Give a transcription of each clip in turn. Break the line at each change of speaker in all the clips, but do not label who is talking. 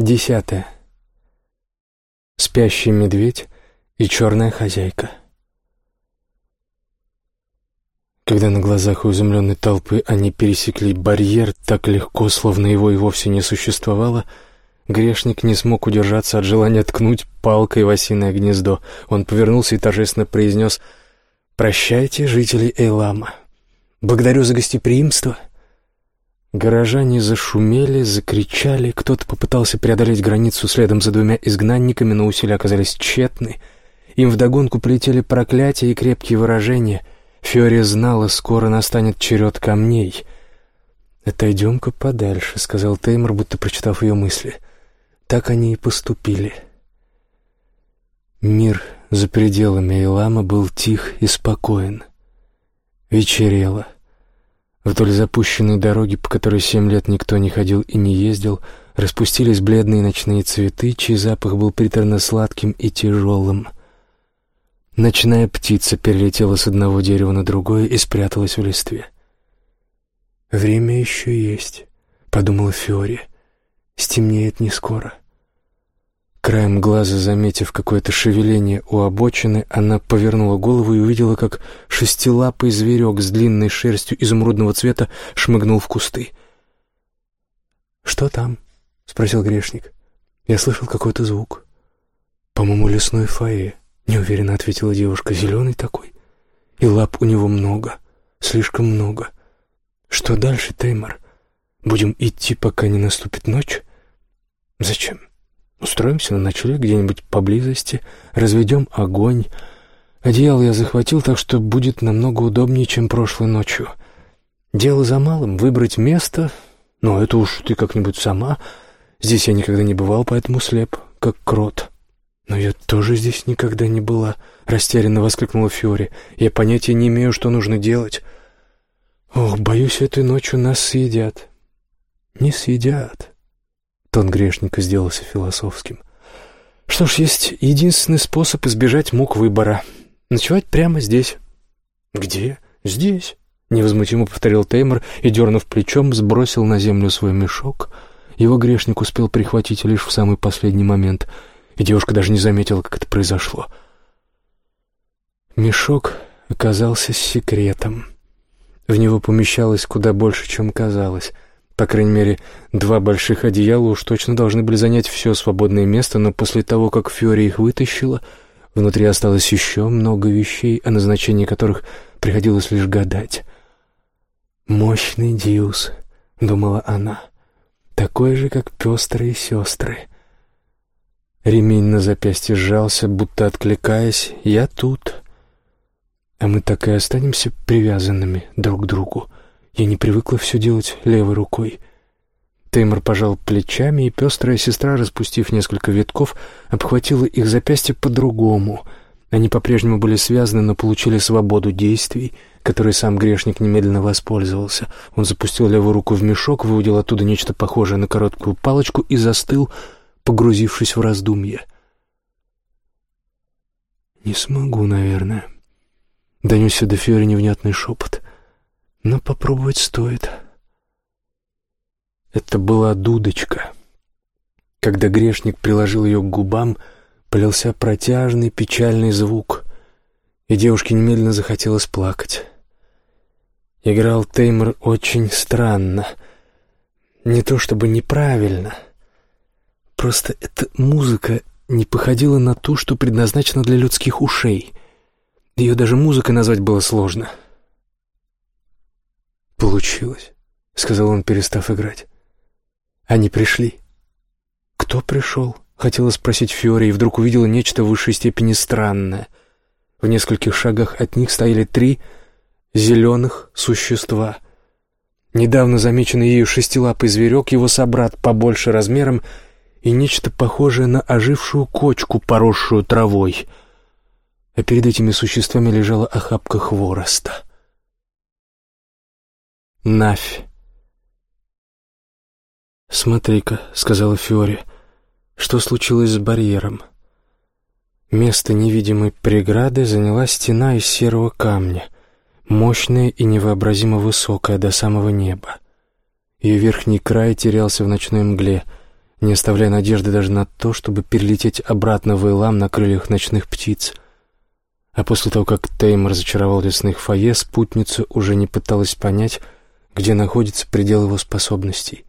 Десятое. Спящий медведь и черная хозяйка. Когда на глазах у изумленной толпы они пересекли барьер так легко, словно его и вовсе не существовало, грешник не смог удержаться от желания ткнуть палкой в осиное гнездо. Он повернулся и торжественно произнес «Прощайте, жители Эйлама. Благодарю за гостеприимство». Горожане зашумели, закричали, кто-то попытался преодолеть границу следом за двумя изгнанниками, но усилия оказались тщетны. Им вдогонку полетели проклятия и крепкие выражения. Фиори знала, скоро настанет черед камней. «Отойдем-ка подальше», — сказал Теймор, будто прочитав ее мысли. Так они и поступили. Мир за пределами Эйлама был тих и спокоен. Вечерело. Вдоль запущенной дороги, по которой семь лет никто не ходил и не ездил, распустились бледные ночные цветы, чей запах был приторно-сладким и тяжелым. Ночная птица перелетела с одного дерева на другое и спряталась в листве. «Время еще есть», — подумала Фиори. «Стемнеет не скоро». Краем глаза, заметив какое-то шевеление у обочины, она повернула голову и увидела, как шестилапый зверек с длинной шерстью изумрудного цвета шмыгнул в кусты. «Что там?» — спросил грешник. «Я слышал какой-то звук. По-моему, лесной фае», — неуверенно ответила девушка. «Зеленый такой. И лап у него много, слишком много. Что дальше, Теймор? Будем идти, пока не наступит ночь? Зачем?» Устроимся на ночлег где-нибудь поблизости, разведем огонь. Одеяло я захватил, так что будет намного удобнее, чем прошлой ночью. Дело за малым — выбрать место, но это уж ты как-нибудь сама. Здесь я никогда не бывал, поэтому слеп, как крот. Но я тоже здесь никогда не была, — растерянно воскликнула Фиори. Я понятия не имею, что нужно делать. Ох, боюсь, этой ночью нас съедят. Не съедят. Тон грешника сделался философским. Что ж, есть единственный способ избежать мук выбора. Ночевать прямо здесь. Где? Здесь. Невозмутимо повторил Теймор и, дернув плечом, сбросил на землю свой мешок. Его грешник успел прихватить лишь в самый последний момент, и девушка даже не заметила, как это произошло. Мешок оказался секретом. В него помещалось куда больше, чем казалось — по крайней мере, два больших одеяла уж точно должны были занять все свободное место, но после того, как Фьори их вытащила, внутри осталось еще много вещей, о назначении которых приходилось лишь гадать. «Мощный Диус», — думала она, — «такой же, как пестрые сестры». Ремень на запястье сжался, будто откликаясь «Я тут». А мы так и останемся привязанными друг к другу. Я не привыкла все делать левой рукой. Теймор пожал плечами, и пестрая сестра, распустив несколько витков, обхватила их запястья по-другому. Они по-прежнему были связаны, но получили свободу действий, которой сам грешник немедленно воспользовался. Он запустил левую руку в мешок, выудил оттуда нечто похожее на короткую палочку и застыл, погрузившись в раздумье. «Не смогу, наверное», — донесся до Фиори невнятный шепот но попробовать стоит. Это была дудочка. Когда грешник приложил ее к губам, полился протяжный печальный звук, и девушке немедленно захотелось плакать. Играл Теймор очень странно. Не то чтобы неправильно. Просто эта музыка не походила на ту, что предназначена для людских ушей. Ее даже музыкой назвать было сложно — «Получилось», — сказал он, перестав играть. «Они пришли». «Кто пришел?» — хотела спросить Фиори, и вдруг увидела нечто в высшей степени странное. В нескольких шагах от них стояли три зеленых существа. Недавно замеченный ею шестилапый зверек, его собрат побольше размером, и нечто похожее на ожившую кочку, поросшую травой. А перед этими существами лежала охапка хвороста — Навь. «Смотри-ка», — сказала Фиори, — «что случилось с барьером?» Место невидимой преграды заняла стена из серого камня, мощная и невообразимо высокая до самого неба. Ее верхний край терялся в ночной мгле, не оставляя надежды даже на то, чтобы перелететь обратно в Эйлам на крыльях ночных птиц. А после того, как Тейм разочаровал лесных фойе, спутница уже не пыталась понять, где находится предел его способностей.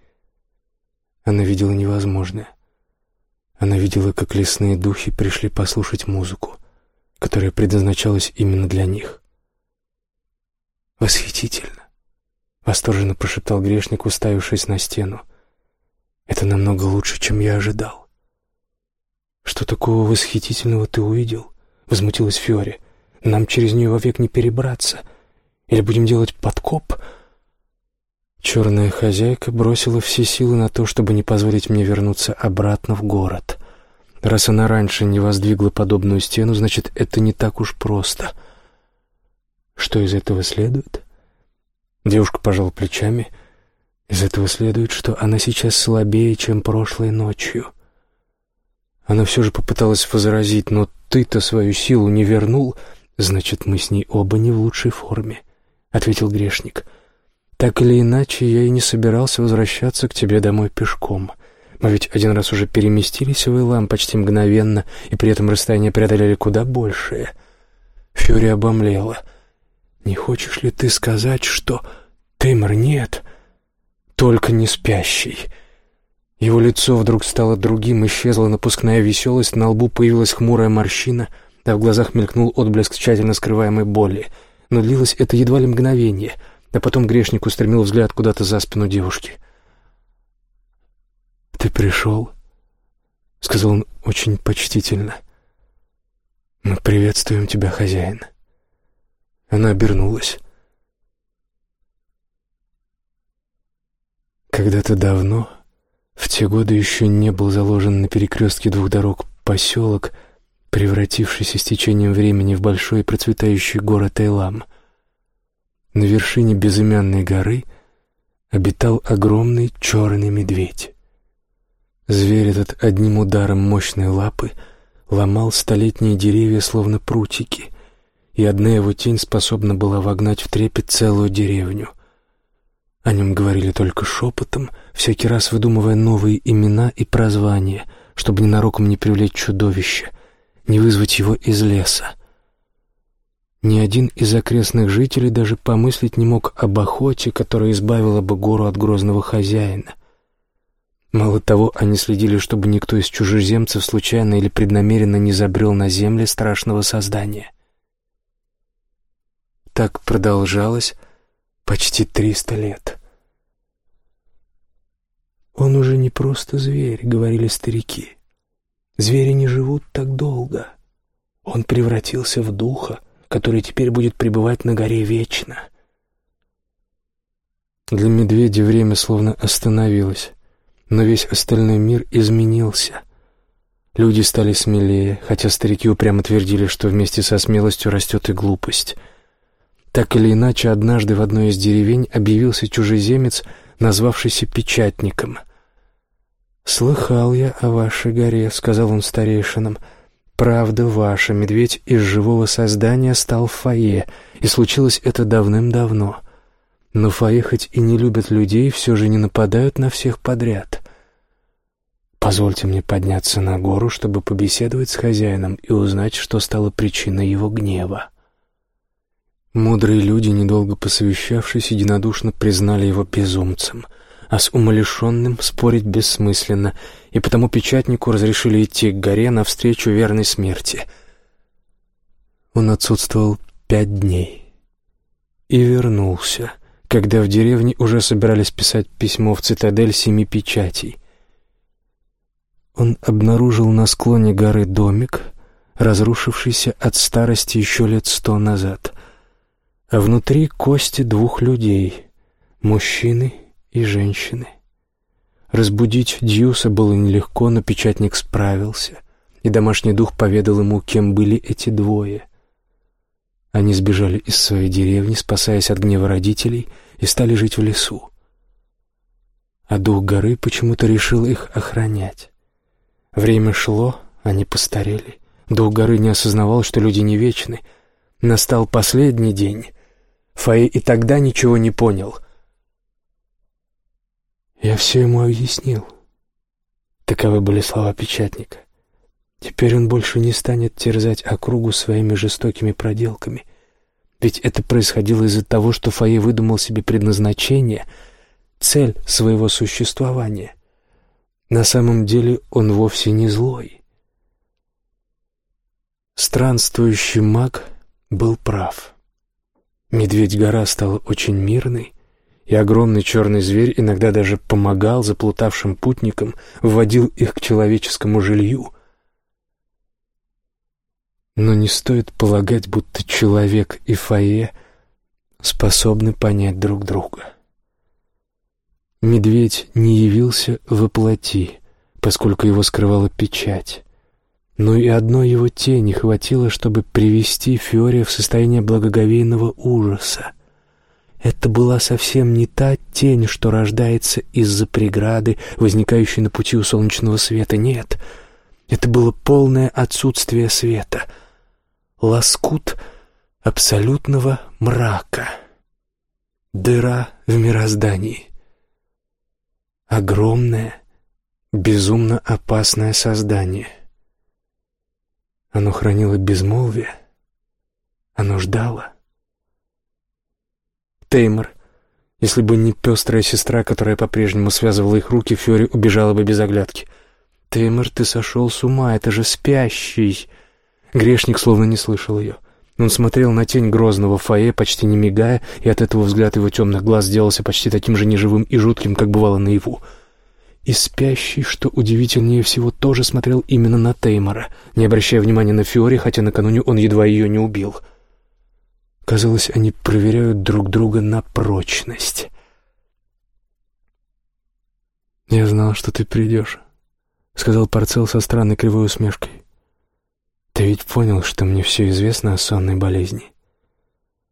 Она видела невозможное. Она видела, как лесные духи пришли послушать музыку, которая предназначалась именно для них. «Восхитительно!» — восторженно прошептал грешник, уставившись на стену. «Это намного лучше, чем я ожидал». «Что такого восхитительного ты увидел?» — возмутилась Фиори. «Нам через нее вовек не перебраться. Или будем делать подкоп?» Черная хозяйка бросила все силы на то, чтобы не позволить мне вернуться обратно в город. Раз она раньше не воздвигла подобную стену, значит, это не так уж просто. Что из этого следует? Девушка пожала плечами. Из этого следует, что она сейчас слабее, чем прошлой ночью. Она все же попыталась возразить, но ты-то свою силу не вернул, значит, мы с ней оба не в лучшей форме, — ответил грешник. — так или иначе, я и не собирался возвращаться к тебе домой пешком. Мы ведь один раз уже переместились в Илам почти мгновенно, и при этом расстояние преодолели куда большее. Фюри обомлела. «Не хочешь ли ты сказать, что...» «Теймор, нет!» «Только не спящий!» Его лицо вдруг стало другим, исчезла напускная веселость, на лбу появилась хмурая морщина, а в глазах мелькнул отблеск тщательно скрываемой боли. Но длилось это едва ли мгновение — а потом грешник устремил взгляд куда-то за спину девушки. «Ты пришел?» — сказал он очень почтительно. «Мы приветствуем тебя, хозяин». Она обернулась. Когда-то давно, в те годы еще не был заложен на перекрестке двух дорог поселок, превратившийся с течением времени в большой процветающий город Эйлам — на вершине безымянной горы обитал огромный черный медведь. Зверь этот одним ударом мощной лапы ломал столетние деревья, словно прутики, и одна его тень способна была вогнать в трепет целую деревню. О нем говорили только шепотом, всякий раз выдумывая новые имена и прозвания, чтобы ненароком не привлечь чудовище, не вызвать его из леса. Ни один из окрестных жителей даже помыслить не мог об охоте, которая избавила бы гору от грозного хозяина. Мало того, они следили, чтобы никто из чужеземцев случайно или преднамеренно не забрел на земле страшного создания. Так продолжалось почти триста лет. «Он уже не просто зверь», — говорили старики. «Звери не живут так долго. Он превратился в духа, который теперь будет пребывать на горе вечно. Для медведя время словно остановилось, но весь остальной мир изменился. Люди стали смелее, хотя старики упрямо твердили, что вместе со смелостью растет и глупость. Так или иначе, однажды в одной из деревень объявился чужеземец, назвавшийся Печатником. «Слыхал я о вашей горе», — сказал он старейшинам, — Правда ваша, медведь из живого создания стал фойе, и случилось это давным-давно. Но фойе хоть и не любят людей, все же не нападают на всех подряд. Позвольте мне подняться на гору, чтобы побеседовать с хозяином и узнать, что стало причиной его гнева. Мудрые люди, недолго посовещавшись, единодушно признали его безумцем — а с умалишенным спорить бессмысленно, и потому печатнику разрешили идти к горе навстречу верной смерти. Он отсутствовал пять дней и вернулся, когда в деревне уже собирались писать письмо в цитадель семи печатей. Он обнаружил на склоне горы домик, разрушившийся от старости еще лет сто назад, а внутри кости двух людей — мужчины и женщины. Разбудить Дьюса было нелегко, но печатник справился, и домашний дух поведал ему, кем были эти двое. Они сбежали из своей деревни, спасаясь от гнева родителей, и стали жить в лесу. А дух горы почему-то решил их охранять. Время шло, они постарели. Дух горы не осознавал, что люди не вечны. Настал последний день. Фаи и тогда ничего не понял — я все ему объяснил. Таковы были слова печатника. Теперь он больше не станет терзать округу своими жестокими проделками. Ведь это происходило из-за того, что Фае выдумал себе предназначение, цель своего существования. На самом деле он вовсе не злой. Странствующий маг был прав. Медведь-гора стала очень мирной, и огромный черный зверь иногда даже помогал заплутавшим путникам, вводил их к человеческому жилью — но не стоит полагать, будто человек и Фае способны понять друг друга. Медведь не явился воплоти, поскольку его скрывала печать. Но и одной его тени хватило, чтобы привести Фиоре в состояние благоговейного ужаса. Это была совсем не та тень, что рождается из-за преграды, возникающей на пути у солнечного света. Нет, это было полное отсутствие света — лоскут абсолютного мрака. Дыра в мироздании. Огромное, безумно опасное создание. Оно хранило безмолвие. Оно ждало. Теймор. Если бы не пестрая сестра, которая по-прежнему связывала их руки, Фьори убежала бы без оглядки. «Теймор, ты сошел с ума, это же спящий!» Грешник словно не слышал ее. Он смотрел на тень грозного фае, почти не мигая, и от этого взгляд его темных глаз сделался почти таким же неживым и жутким, как бывало наяву. И спящий, что удивительнее всего, тоже смотрел именно на Теймора, не обращая внимания на Фиори, хотя накануне он едва ее не убил. Казалось, они проверяют друг друга на прочность. «Я знал, что ты придешь», — сказал Парцел со странной кривой усмешкой. Ты ведь понял, что мне все известно о сонной болезни?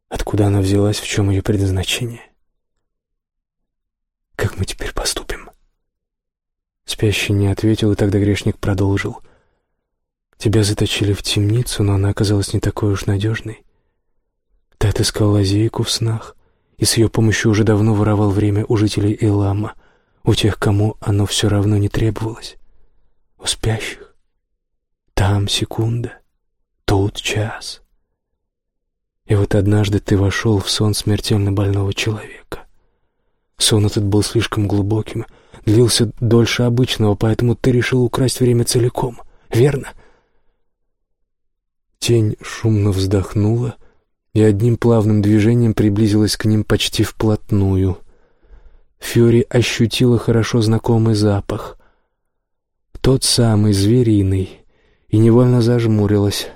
Откуда она взялась, в чем ее предназначение? Как мы теперь поступим? Спящий не ответил, и тогда грешник продолжил. Тебя заточили в темницу, но она оказалась не такой уж надежной. Ты отыскал лазейку в снах, и с ее помощью уже давно воровал время у жителей Элама, у тех, кому оно все равно не требовалось, у спящих. Там секунда, тут час. И вот однажды ты вошел в сон смертельно больного человека. Сон этот был слишком глубоким, длился дольше обычного, поэтому ты решил украсть время целиком, верно? Тень шумно вздохнула и одним плавным движением приблизилась к ним почти вплотную. Фьори ощутила хорошо знакомый запах. Тот самый звериный, и невольно зажмурилась.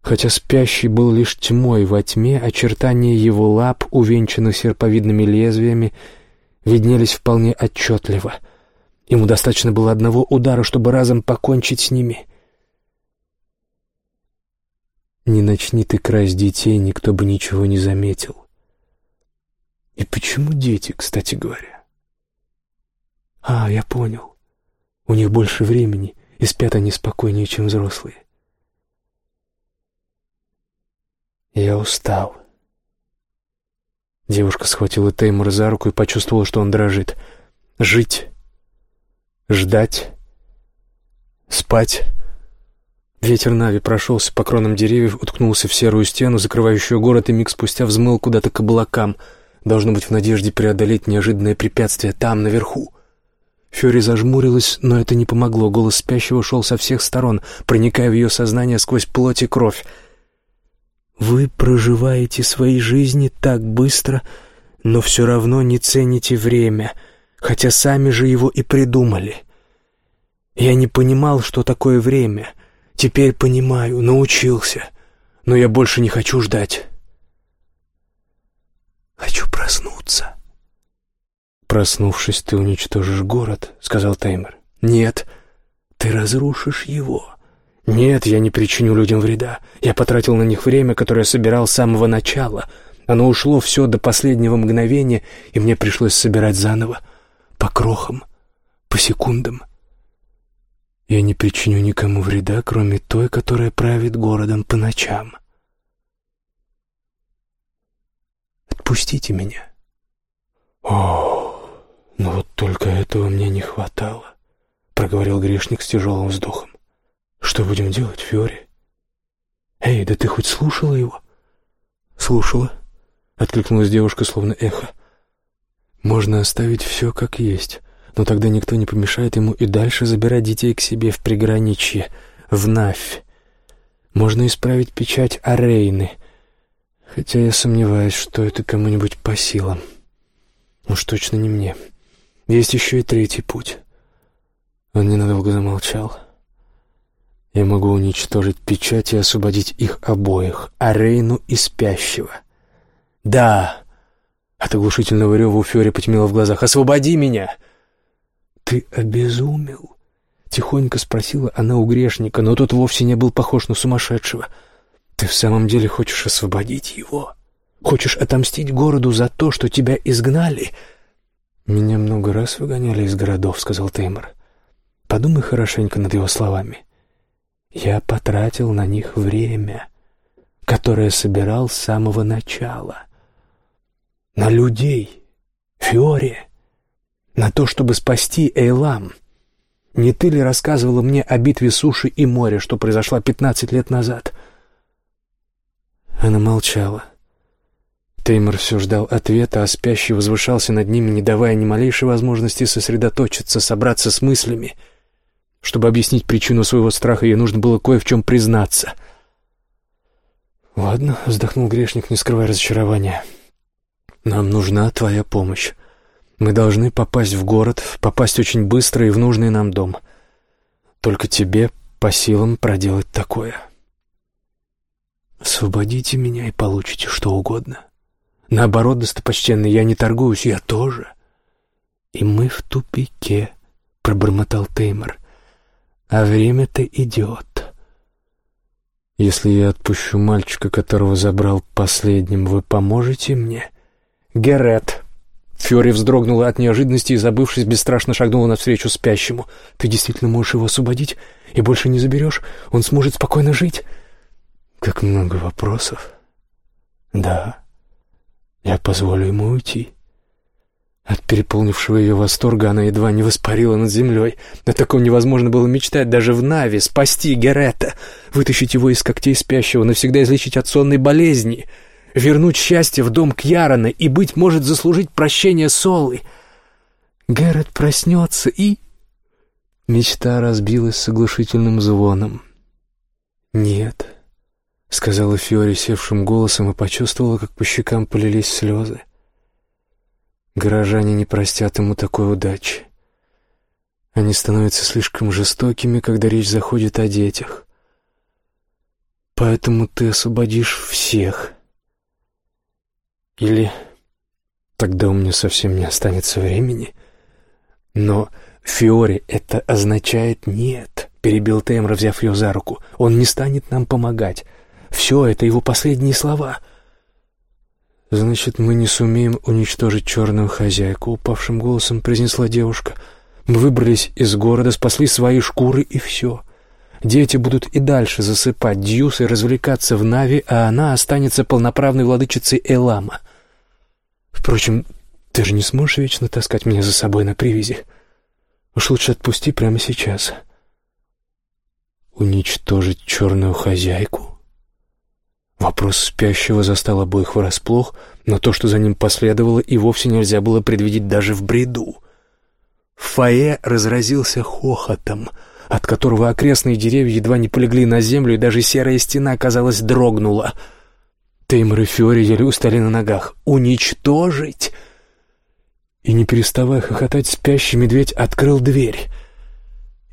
Хотя спящий был лишь тьмой во тьме, очертания его лап, увенчанных серповидными лезвиями, виднелись вполне отчетливо. Ему достаточно было одного удара, чтобы разом покончить с ними. Не начни ты красть детей, никто бы ничего не заметил. И почему дети, кстати говоря? А, я понял. У них больше времени, и спят они спокойнее, чем взрослые. Я устал. Девушка схватила Теймура за руку и почувствовала, что он дрожит. Жить, ждать, спать. Ветер Нави прошелся по кронам деревьев, уткнулся в серую стену, закрывающую город, и миг спустя взмыл куда-то к облакам. Должно быть в надежде преодолеть неожиданное препятствие там, наверху. Фёри зажмурилась, но это не помогло. Голос спящего шел со всех сторон, проникая в ее сознание сквозь плоть и кровь. «Вы проживаете свои жизни так быстро, но все равно не цените время, хотя сами же его и придумали. Я не понимал, что такое время. Теперь понимаю, научился, но я больше не хочу ждать. Хочу проснуться». «Проснувшись, ты уничтожишь город», — сказал Таймер. «Нет, ты разрушишь его». «Нет, я не причиню людям вреда. Я потратил на них время, которое собирал с самого начала. Оно ушло все до последнего мгновения, и мне пришлось собирать заново. По крохам, по секундам. Я не причиню никому вреда, кроме той, которая правит городом по ночам. Отпустите меня». «О, но вот только этого мне не хватало. проговорил грешник с тяжелым вздохом. «Что будем делать, Фиори?» «Эй, да ты хоть слушала его?» «Слушала», — откликнулась девушка, словно эхо. «Можно оставить все как есть, но тогда никто не помешает ему и дальше забирать детей к себе в приграничье, в Навь. Можно исправить печать Арейны, хотя я сомневаюсь, что это кому-нибудь по силам. Уж точно не мне. Есть еще и третий путь». Он ненадолго замолчал. Я могу уничтожить печать и освободить их обоих, Арейну и спящего. Да! От оглушительного рева у Фёри потемнело в глазах. «Освободи меня!» «Ты обезумел?» Тихонько спросила она у грешника, но тот вовсе не был похож на сумасшедшего. «Ты в самом деле хочешь освободить его? Хочешь отомстить городу за то, что тебя изгнали?» «Меня много раз выгоняли из городов», — сказал Теймор. «Подумай хорошенько над его словами. Я потратил на них время, которое собирал с самого начала. На людей, Фиоре, на то, чтобы спасти Эйлам. Не ты ли рассказывала мне о битве суши и моря, что произошла пятнадцать лет назад?» Она молчала. Теймор все ждал ответа, а спящий возвышался над ними, не давая ни малейшей возможности сосредоточиться, собраться с мыслями — чтобы объяснить причину своего страха, ей нужно было кое в чем признаться. «Ладно», — вздохнул грешник, не скрывая разочарования. «Нам нужна твоя помощь. Мы должны попасть в город, попасть очень быстро и в нужный нам дом. Только тебе по силам проделать такое. Освободите меня и получите что угодно. Наоборот, достопочтенный, я не торгуюсь, я тоже. И мы в тупике», — пробормотал Теймор. А время-то идет. Если я отпущу мальчика, которого забрал последним, вы поможете мне? Герет. Фьори вздрогнула от неожиданности и, забывшись, бесстрашно шагнула навстречу спящему. «Ты действительно можешь его освободить и больше не заберешь? Он сможет спокойно жить?» «Как много вопросов?» «Да, я позволю ему уйти». От переполнившего ее восторга она едва не воспарила над землей. О таком невозможно было мечтать даже в Нави, спасти Герета, вытащить его из когтей спящего, навсегда излечить от сонной болезни, вернуть счастье в дом Кьярона и, быть может, заслужить прощение Солы. Герет проснется и... Мечта разбилась с оглушительным звоном. «Нет», — сказала Фиори севшим голосом и почувствовала, как по щекам полились слезы. Горожане не простят ему такой удачи. Они становятся слишком жестокими, когда речь заходит о детях. Поэтому ты освободишь всех. Или тогда у меня совсем не останется времени. Но Фиори это означает «нет», — перебил Теймра, взяв ее за руку. «Он не станет нам помогать. Все это его последние слова». «Значит, мы не сумеем уничтожить черную хозяйку», — упавшим голосом произнесла девушка. «Мы выбрались из города, спасли свои шкуры, и все. Дети будут и дальше засыпать дьюс и развлекаться в Нави, а она останется полноправной владычицей Элама. Впрочем, ты же не сможешь вечно таскать меня за собой на привязи. Уж лучше отпусти прямо сейчас». «Уничтожить черную хозяйку?» Вопрос спящего застал обоих врасплох, но то, что за ним последовало, и вовсе нельзя было предвидеть даже в бреду. Фае разразился хохотом, от которого окрестные деревья едва не полегли на землю, и даже серая стена, казалось, дрогнула. Теймор и Фиори еле устали на ногах. «Уничтожить!» И, не переставая хохотать, спящий медведь открыл дверь —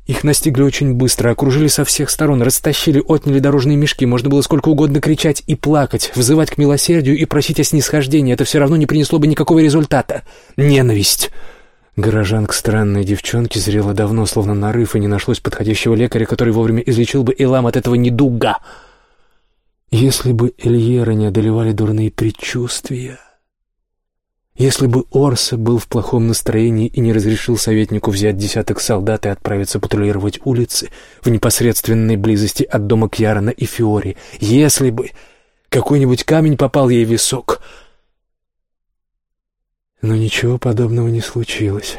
их настигли очень быстро, окружили со всех сторон, растащили, отняли дорожные мешки. Можно было сколько угодно кричать и плакать, взывать к милосердию и просить о снисхождении. Это все равно не принесло бы никакого результата. Ненависть. Горожан к странной девчонке зрело давно, словно нарыв, и не нашлось подходящего лекаря, который вовремя излечил бы Илам от этого недуга. Если бы Эльера не одолевали дурные предчувствия... Если бы Орса был в плохом настроении и не разрешил советнику взять десяток солдат и отправиться патрулировать улицы в непосредственной близости от дома Кьярона и Фиори, если бы какой-нибудь камень попал ей в висок. Но ничего подобного не случилось.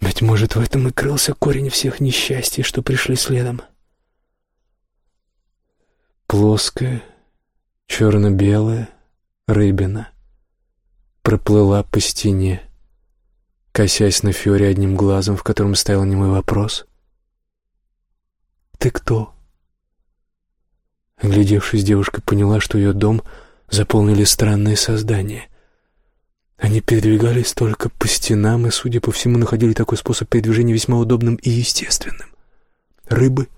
Быть может, в этом и крылся корень всех несчастий, что пришли следом. Плоская, черно-белая рыбина проплыла по стене, косясь на Фиоре одним глазом, в котором стоял немой вопрос. «Ты кто?» Оглядевшись, девушка поняла, что ее дом заполнили странные создания. Они передвигались только по стенам и, судя по всему, находили такой способ передвижения весьма удобным и естественным. Рыбы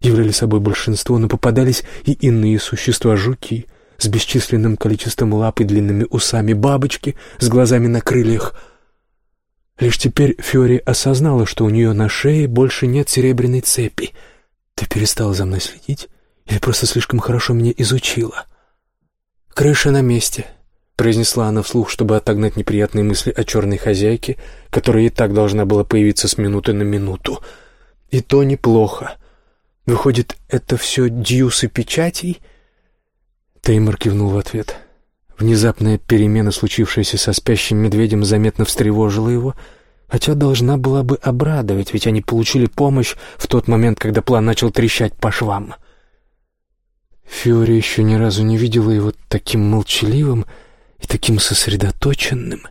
являли собой большинство, но попадались и иные существа, жуки с бесчисленным количеством лап и длинными усами, бабочки с глазами на крыльях. Лишь теперь Фьори осознала, что у нее на шее больше нет серебряной цепи. «Ты перестала за мной следить?» Или просто слишком хорошо меня изучила? «Крыша на месте», — произнесла она вслух, чтобы отогнать неприятные мысли о черной хозяйке, которая и так должна была появиться с минуты на минуту. «И то неплохо. Выходит, это все дьюсы печатей?» Теймор кивнул в ответ. Внезапная перемена, случившаяся со спящим медведем, заметно встревожила его — хотя должна была бы обрадовать, ведь они получили помощь в тот момент, когда план начал трещать по швам. Фиори еще ни разу не видела его таким молчаливым и таким сосредоточенным.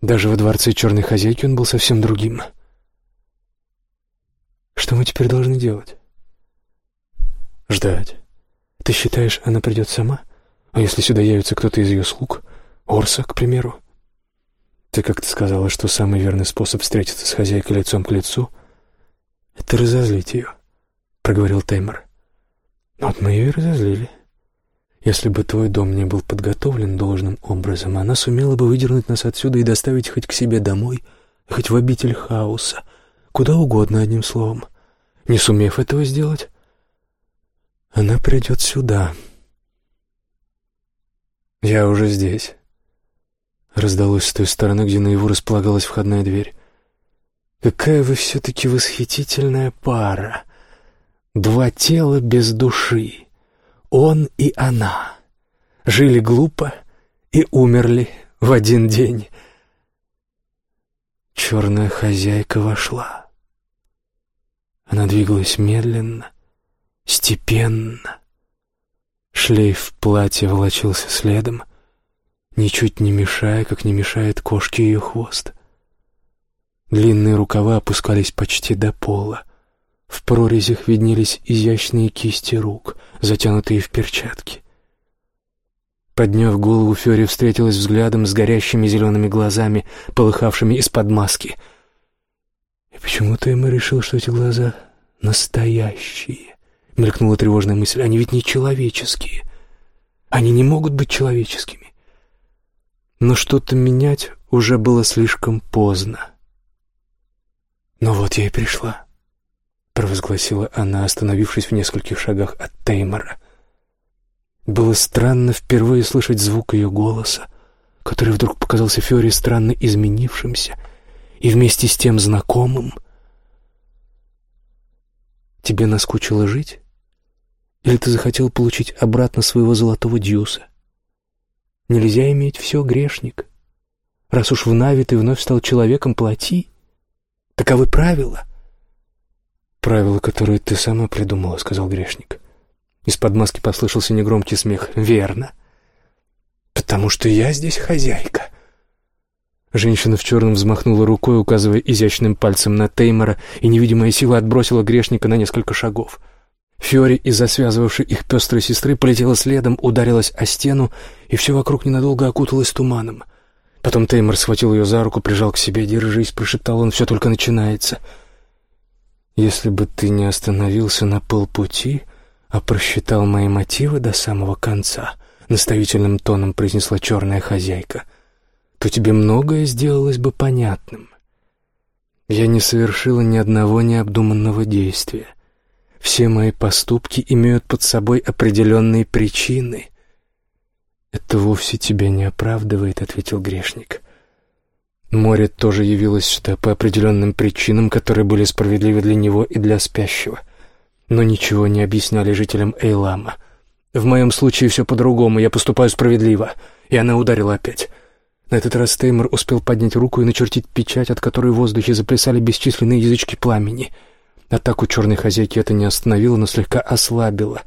Даже во дворце черной хозяйки он был совсем другим. Что мы теперь должны делать? Ждать. Ты считаешь, она придет сама? А если сюда явится кто-то из ее слуг? Орса, к примеру? Ты как-то сказала, что самый верный способ встретиться с хозяйкой лицом к лицу — это разозлить ее, — проговорил Теймор. Вот мы ее и разозлили. Если бы твой дом не был подготовлен должным образом, она сумела бы выдернуть нас отсюда и доставить хоть к себе домой, хоть в обитель хаоса, куда угодно, одним словом. Не сумев этого сделать, она придет сюда. Я уже здесь. Раздалось с той стороны, где на его располагалась входная дверь. «Какая вы все-таки восхитительная пара!» Два тела без души. Он и она. Жили глупо и умерли в один день. Черная хозяйка вошла. Она двигалась медленно, степенно. Шлейф платья волочился следом, ничуть не мешая, как не мешает кошке ее хвост. Длинные рукава опускались почти до пола. В прорезях виднелись изящные кисти рук, затянутые в перчатки. Подняв голову, Фёри встретилась взглядом с горящими зелеными глазами, полыхавшими из-под маски. И почему-то Эмма решил, что эти глаза настоящие. Мелькнула тревожная мысль. Они ведь не человеческие. Они не могут быть человеческими. Но что-то менять уже было слишком поздно. Но вот я и пришла провозгласила она, остановившись в нескольких шагах от Теймора. Было странно впервые слышать звук ее голоса, который вдруг показался Фиоре странно изменившимся и вместе с тем знакомым. «Тебе наскучило жить? Или ты захотел получить обратно своего золотого дьюса? Нельзя иметь все, грешник. Раз уж в Нави ты вновь стал человеком, плати. Таковы правила. «Правила, которые ты сама придумала», — сказал грешник. Из-под маски послышался негромкий смех. «Верно. Потому что я здесь хозяйка». Женщина в черном взмахнула рукой, указывая изящным пальцем на Теймора, и невидимая сила отбросила грешника на несколько шагов. Фьори, из-за связывавшей их пестрой сестры, полетела следом, ударилась о стену, и все вокруг ненадолго окуталось туманом. Потом Теймор схватил ее за руку, прижал к себе. «Держись», — прошептал он, — «все только начинается». Если бы ты не остановился на полпути, а просчитал мои мотивы до самого конца, наставительным тоном произнесла черная хозяйка, то тебе многое сделалось бы понятным. Я не совершила ни одного необдуманного действия. Все мои поступки имеют под собой определенные причины. «Это вовсе тебя не оправдывает», — ответил грешник. Море тоже явилось сюда по определенным причинам, которые были справедливы для него и для спящего. Но ничего не объясняли жителям Эйлама. В моем случае все по-другому, я поступаю справедливо. И она ударила опять. На этот раз Теймор успел поднять руку и начертить печать, от которой в воздухе заплясали бесчисленные язычки пламени. Атаку черной хозяйки это не остановило, но слегка ослабило.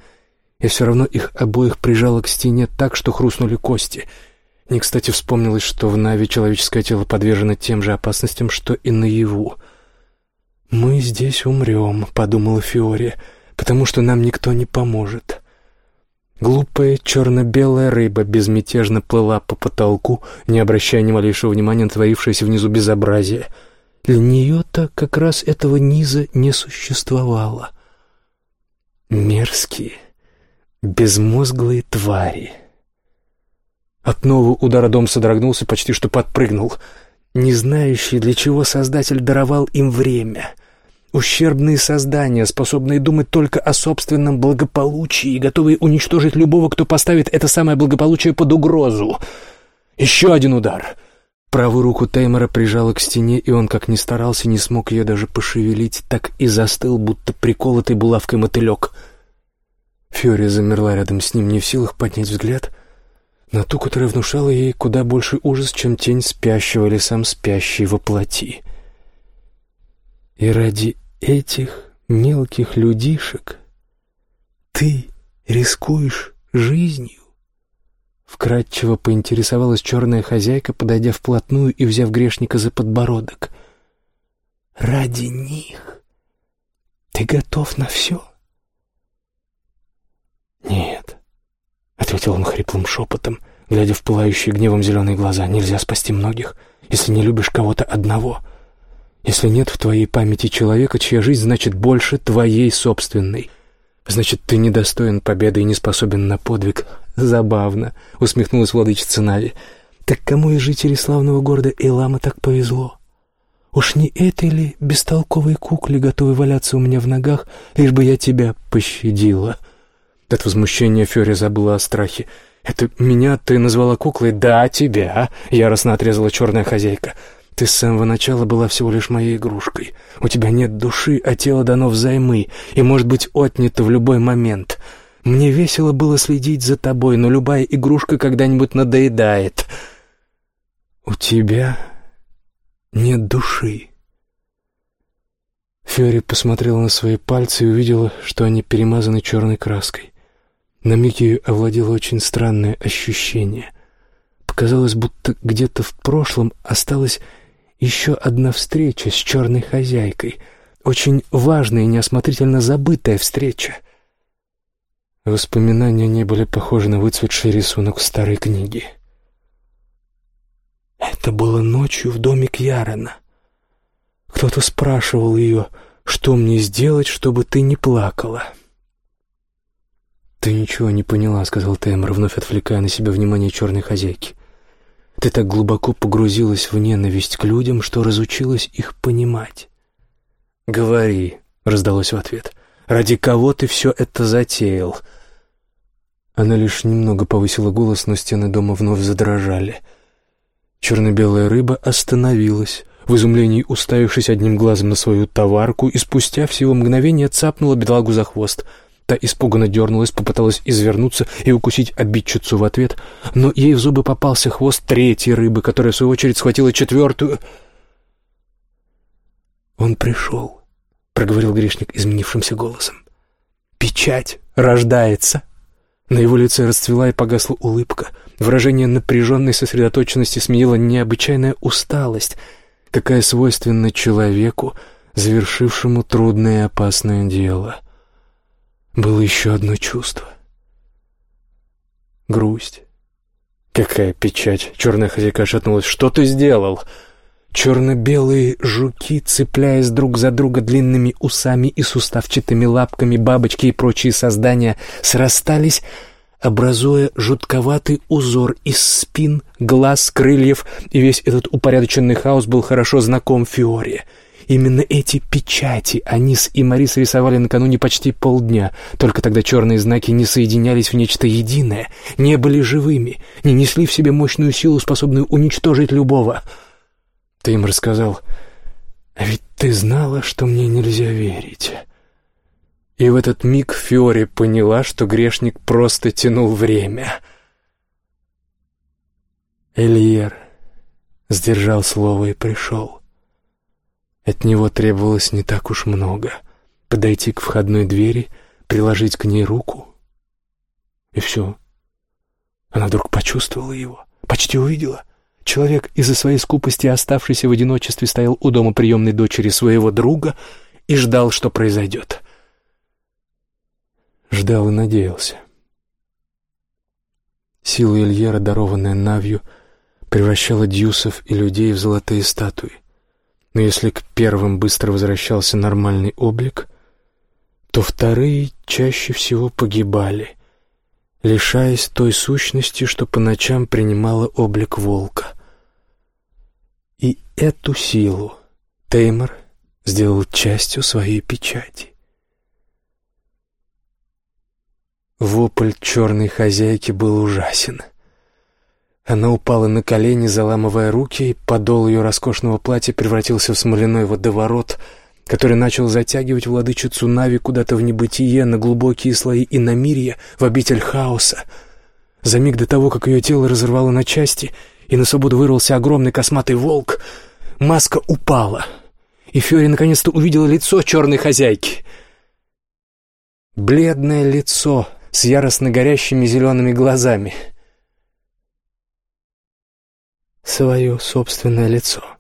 И все равно их обоих прижало к стене так, что хрустнули кости. Не кстати вспомнилось, что в Нави человеческое тело подвержено тем же опасностям, что и наяву. «Мы здесь умрем», — подумала Фиори, — «потому что нам никто не поможет». Глупая черно-белая рыба безмятежно плыла по потолку, не обращая ни малейшего внимания на творившееся внизу безобразие. Для нее-то как раз этого низа не существовало. Мерзкие, безмозглые твари. От нового удара дом содрогнулся, почти что подпрыгнул. Не знающий, для чего Создатель даровал им время — Ущербные создания, способные думать только о собственном благополучии готовые уничтожить любого, кто поставит это самое благополучие под угрозу. Еще один удар. Правую руку Теймора прижала к стене, и он, как ни старался, не смог ее даже пошевелить, так и застыл, будто приколотый булавкой мотылек. Фьори замерла рядом с ним, не в силах поднять взгляд на ту, которая внушала ей куда больше ужас, чем тень спящего или сам спящий во плоти. И ради этих мелких людишек ты рискуешь жизнью?» Вкратчиво поинтересовалась черная хозяйка, подойдя вплотную и взяв грешника за подбородок. «Ради них ты готов на все?» «Нет», — ответил он хриплым шепотом, глядя в пылающие гневом зеленые глаза. «Нельзя спасти многих, если не любишь кого-то одного». Если нет в твоей памяти человека, чья жизнь значит больше твоей собственной, значит, ты недостоин победы и не способен на подвиг. Забавно, усмехнулась владычица Нави. Так кому из жителей славного города Элама так повезло? Уж не этой ли бестолковой кукле, готовой валяться у меня в ногах, лишь бы я тебя пощадила? От возмущения Фёри забыла о страхе. «Это меня ты назвала куклой?» «Да, тебя!» — яростно отрезала черная хозяйка. Ты с самого начала была всего лишь моей игрушкой. У тебя нет души, а тело дано взаймы и может быть отнято в любой момент. Мне весело было следить за тобой, но любая игрушка когда-нибудь надоедает. У тебя нет души. Фьори посмотрела на свои пальцы и увидела, что они перемазаны черной краской. На миг ее овладело очень странное ощущение. Показалось, будто где-то в прошлом осталось еще одна встреча с черной хозяйкой. Очень важная и неосмотрительно забытая встреча. Воспоминания не были похожи на выцветший рисунок старой книге. Это было ночью в доме Кьярена. Кто-то спрашивал ее, что мне сделать, чтобы ты не плакала. «Ты ничего не поняла», — сказал Тэмор, вновь отвлекая на себя внимание черной хозяйки. Ты так глубоко погрузилась в ненависть к людям, что разучилась их понимать. «Говори», — раздалось в ответ, — «ради кого ты все это затеял?» Она лишь немного повысила голос, но стены дома вновь задрожали. Черно-белая рыба остановилась, в изумлении уставившись одним глазом на свою товарку, и спустя всего мгновение цапнула бедлагу за хвост — Та испуганно дернулась, попыталась извернуться и укусить обидчицу в ответ, но ей в зубы попался хвост третьей рыбы, которая, в свою очередь, схватила четвертую. «Он пришел», — проговорил грешник изменившимся голосом. «Печать рождается». На его лице расцвела и погасла улыбка. Выражение напряженной сосредоточенности сменила необычайная усталость, какая свойственна человеку, завершившему трудное и опасное дело — было еще одно чувство. Грусть. Какая печать! Черная хозяйка шатнулась. Что ты сделал? Черно-белые жуки, цепляясь друг за друга длинными усами и суставчатыми лапками, бабочки и прочие создания, срастались, образуя жутковатый узор из спин, глаз, крыльев, и весь этот упорядоченный хаос был хорошо знаком Фиоре — Именно эти печати Анис и Марис рисовали накануне почти полдня, только тогда черные знаки не соединялись в нечто единое, не были живыми, не несли в себе мощную силу, способную уничтожить любого. Ты им рассказал, а ведь ты знала, что мне нельзя верить. И в этот миг Фиори поняла, что грешник просто тянул время. Эльер сдержал слово и пришел. От него требовалось не так уж много. Подойти к входной двери, приложить к ней руку. И все. Она вдруг почувствовала его, почти увидела. Человек, из-за своей скупости оставшийся в одиночестве, стоял у дома приемной дочери своего друга и ждал, что произойдет. Ждал и надеялся. Сила Ильера, дарованная Навью, превращала дьюсов и людей в золотые статуи. Но если к первым быстро возвращался нормальный облик, то вторые чаще всего погибали, лишаясь той сущности, что по ночам принимала облик волка. И эту силу Теймор сделал частью своей печати. Вопль черной хозяйки был ужасен. Она упала на колени, заламывая руки, и подол ее роскошного платья превратился в смоляной водоворот, который начал затягивать владычицу Нави куда-то в небытие, на глубокие слои иномирья, в обитель хаоса. За миг до того, как ее тело разорвало на части, и на свободу вырвался огромный косматый волк, маска упала, и Фьори наконец-то увидела лицо черной хозяйки. Бледное лицо — с яростно горящими зелеными глазами. Свое собственное лицо.